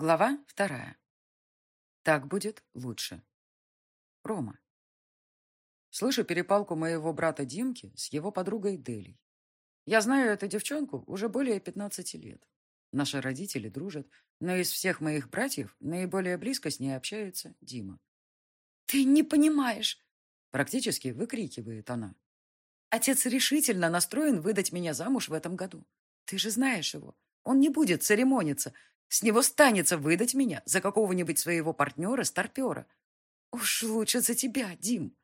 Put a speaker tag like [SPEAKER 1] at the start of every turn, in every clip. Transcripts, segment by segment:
[SPEAKER 1] Глава вторая. Так будет лучше. Рома. Слышу перепалку моего брата Димки с его подругой Делей. Я знаю эту девчонку уже более 15 лет. Наши родители дружат, но из всех моих братьев наиболее близко с ней общается Дима.
[SPEAKER 2] «Ты не понимаешь!»
[SPEAKER 1] Практически выкрикивает она. «Отец решительно настроен выдать меня замуж в этом году. Ты же знаешь его. Он не будет церемониться, с него станется выдать меня за какого-нибудь своего партнера-старпера. Уж лучше за тебя, Дим.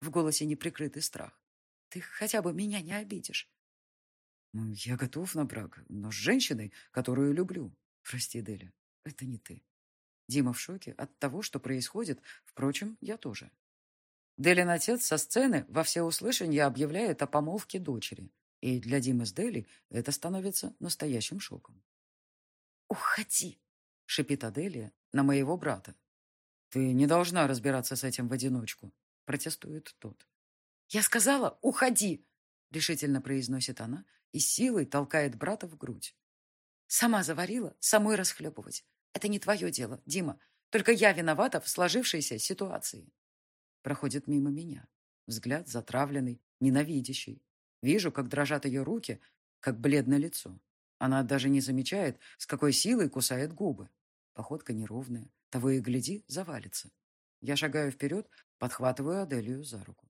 [SPEAKER 1] В голосе неприкрытый страх. Ты хотя бы меня не обидишь. Ну, я готов на брак, но с женщиной, которую люблю. Прости, Деля, это не ты. Дима в шоке от того, что происходит. Впрочем, я тоже. Делин отец со сцены во всеуслышание объявляет о помолвке дочери. И для Димы с Дели это становится настоящим шоком.
[SPEAKER 2] «Уходи!» — шипит
[SPEAKER 1] Аделия на моего брата. «Ты не должна разбираться с этим в одиночку», — протестует тот.
[SPEAKER 2] «Я сказала, уходи!»
[SPEAKER 1] — решительно произносит она и силой толкает брата в грудь.
[SPEAKER 2] «Сама заварила, самой расхлебывать. Это не твое дело, Дима. Только я виновата в сложившейся ситуации».
[SPEAKER 1] Проходит мимо меня. Взгляд затравленный, ненавидящий. Вижу, как дрожат ее руки, как бледное лицо. Она даже не замечает, с какой силой кусает губы. Походка неровная, того и гляди, завалится. Я шагаю вперед, подхватываю Аделию за руку.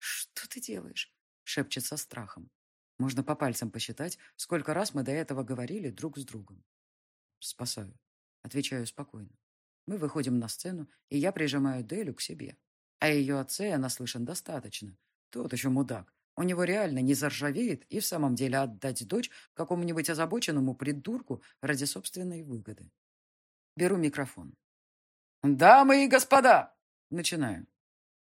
[SPEAKER 2] «Что ты делаешь?»
[SPEAKER 1] — шепчет со страхом. Можно по пальцам посчитать, сколько раз мы до этого говорили друг с другом. «Спасаю», — отвечаю спокойно. Мы выходим на сцену, и я прижимаю Делю к себе. О ее отце я наслышан достаточно. Тот еще мудак. У него реально не заржавеет и в самом деле отдать дочь какому-нибудь озабоченному придурку ради собственной выгоды. Беру микрофон. «Дамы и господа!» Начинаю.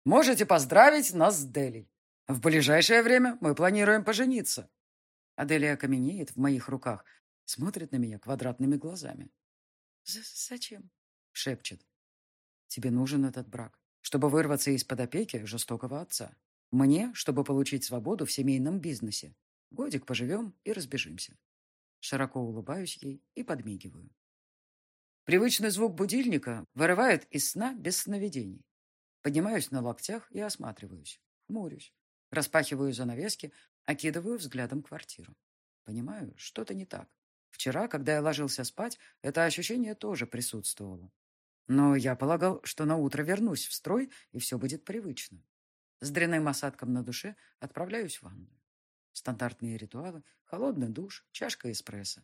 [SPEAKER 1] «Можете поздравить нас с Делей. В ближайшее время мы планируем пожениться». Аделия каменеет в моих руках, смотрит на меня квадратными глазами.
[SPEAKER 2] «Зачем?»
[SPEAKER 1] — шепчет. «Тебе нужен этот брак, чтобы вырваться из-под опеки жестокого отца. Мне, чтобы получить свободу в семейном бизнесе. Годик поживем и разбежимся. Широко улыбаюсь ей и подмигиваю. Привычный звук будильника вырывает из сна без сновидений. Поднимаюсь на локтях и осматриваюсь. Хмурюсь. Распахиваю занавески, окидываю взглядом квартиру. Понимаю, что-то не так. Вчера, когда я ложился спать, это ощущение тоже присутствовало. Но я полагал, что на утро вернусь в строй, и все будет привычно. С дрянным осадком на душе отправляюсь в ванную. Стандартные ритуалы, холодный душ, чашка эспрессо.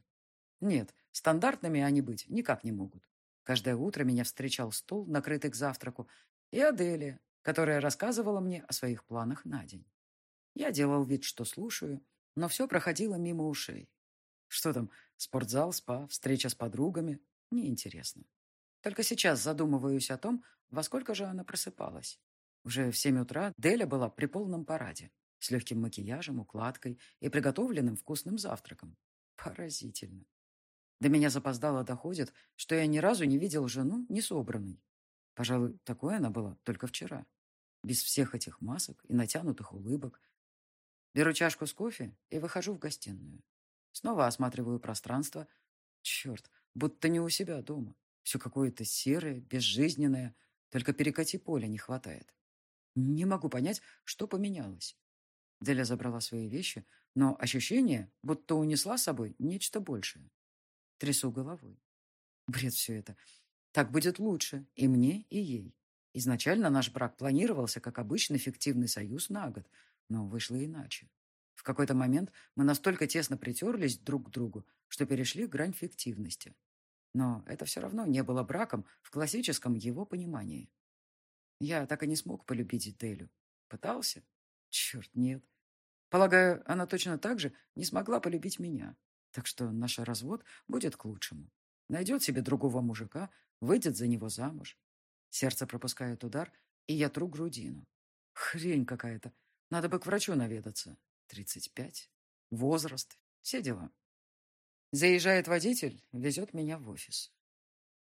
[SPEAKER 1] Нет, стандартными они быть никак не могут. Каждое утро меня встречал стол, накрытый к завтраку, и Аделия, которая рассказывала мне о своих планах на день. Я делал вид, что слушаю, но все проходило мимо ушей. Что там, спортзал, спа, встреча с подругами? Неинтересно. Только сейчас задумываюсь о том, во сколько же она просыпалась. Уже в семь утра Деля была при полном параде, с легким макияжем, укладкой и приготовленным вкусным завтраком. Поразительно. До меня запоздало доходит, что я ни разу не видел жену не собранной. Пожалуй, такое она была только вчера. Без всех этих масок и натянутых улыбок. Беру чашку с кофе и выхожу в гостиную. Снова осматриваю пространство. Черт, будто не у себя дома. Все какое-то серое, безжизненное. Только перекати поля не хватает. Не могу понять, что поменялось. Деля забрала свои вещи, но ощущение, будто унесла с собой нечто большее. Трясу головой. Бред все это. Так будет лучше и мне, и ей. Изначально наш брак планировался как обычный фиктивный союз на год, но вышло иначе. В какой-то момент мы настолько тесно притерлись друг к другу, что перешли грань фиктивности. Но это все равно не было браком в классическом его понимании. Я так и не смог полюбить Делю. Пытался? Черт, нет. Полагаю, она точно так же не смогла полюбить меня. Так что наш развод будет к лучшему. Найдет себе другого мужика, выйдет за него замуж. Сердце пропускает удар, и я тру грудину. Хрень какая-то. Надо бы к врачу наведаться. Тридцать пять. Возраст. Все дела. Заезжает водитель, везет меня в офис.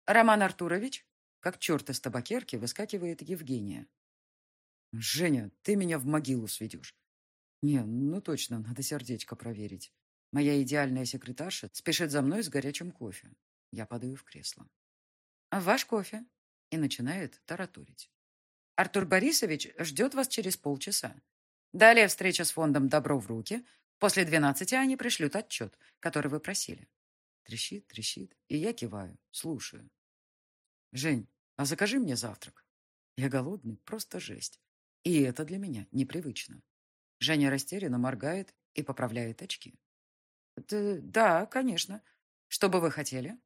[SPEAKER 1] «Роман Артурович?» Как черт из табакерки выскакивает Евгения. «Женя, ты меня в могилу сведешь». «Не, ну точно, надо сердечко проверить. Моя идеальная секретарша спешит за мной с горячим кофе. Я падаю в кресло.
[SPEAKER 2] «Ваш кофе?» И начинает тараторить. «Артур Борисович ждет вас через полчаса. Далее встреча с фондом «Добро в руки». После двенадцати они пришлют отчет, который вы просили».
[SPEAKER 1] Трещит, трещит, и я киваю, слушаю. «Жень, а закажи мне завтрак. Я голодный, просто жесть. И это для меня непривычно». Женя растерянно моргает и поправляет очки.
[SPEAKER 2] «Да, конечно. Что бы вы хотели?»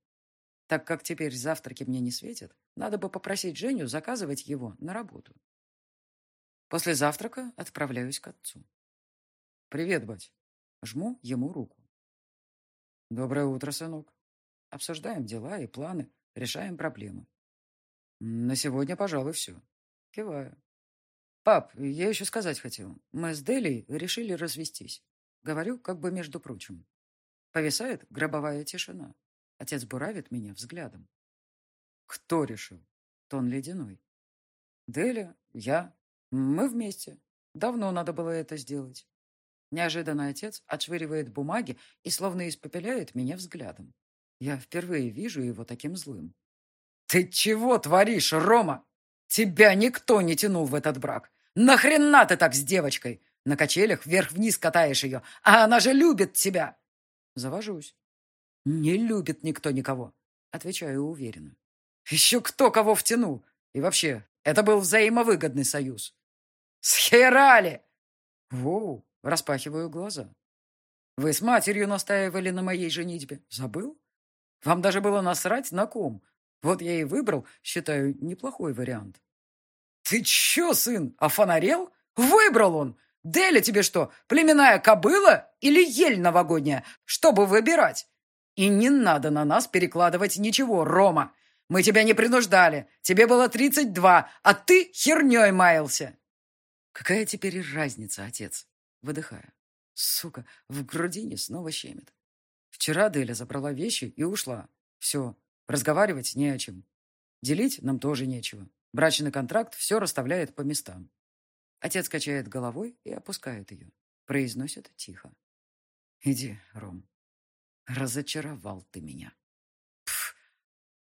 [SPEAKER 1] Так как теперь завтраки мне не светят, надо бы попросить Женю заказывать его на работу. После завтрака отправляюсь к отцу. «Привет, бать». Жму ему руку. «Доброе утро, сынок». Обсуждаем дела и планы, решаем проблемы. На сегодня, пожалуй, все. Киваю. Пап, я еще сказать хотел. Мы с Делей решили развестись. Говорю, как бы между прочим. Повисает гробовая тишина. Отец буравит меня взглядом. Кто решил? Тон ледяной. Деля, я. Мы вместе. Давно надо было это сделать. Неожиданно отец отшвыривает бумаги и словно испепеляет меня взглядом. Я впервые вижу его таким злым. «Ты чего творишь, Рома? Тебя никто не тянул в этот брак. Нахрена ты так с девочкой? На качелях вверх-вниз катаешь ее, а она же любит тебя!» Завожусь. «Не любит никто никого», — отвечаю уверенно. «Еще кто кого втянул? И вообще, это был взаимовыгодный союз». «Схерали!» «Воу!» — распахиваю глаза. «Вы с матерью настаивали на моей женитьбе. Забыл? Вам даже было насрать на ком. Вот я и выбрал, считаю, неплохой вариант». «Ты че, сын, офонарел? Выбрал он! Деля тебе что, племенная кобыла или ель новогодняя, чтобы выбирать? И не надо на нас перекладывать ничего, Рома. Мы тебя не принуждали. Тебе было тридцать два, а ты херней маялся. Какая теперь разница, отец? Выдыхая. Сука, в грудине снова щемит. Вчера Деля забрала вещи и ушла. Все, разговаривать не о чем. Делить нам тоже нечего. Брачный контракт все расставляет по местам. Отец качает головой и опускает ее. Произносит тихо. Иди, Ром, Разочаровал ты меня. Пф.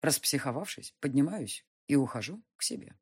[SPEAKER 1] Распсиховавшись, поднимаюсь и ухожу к себе.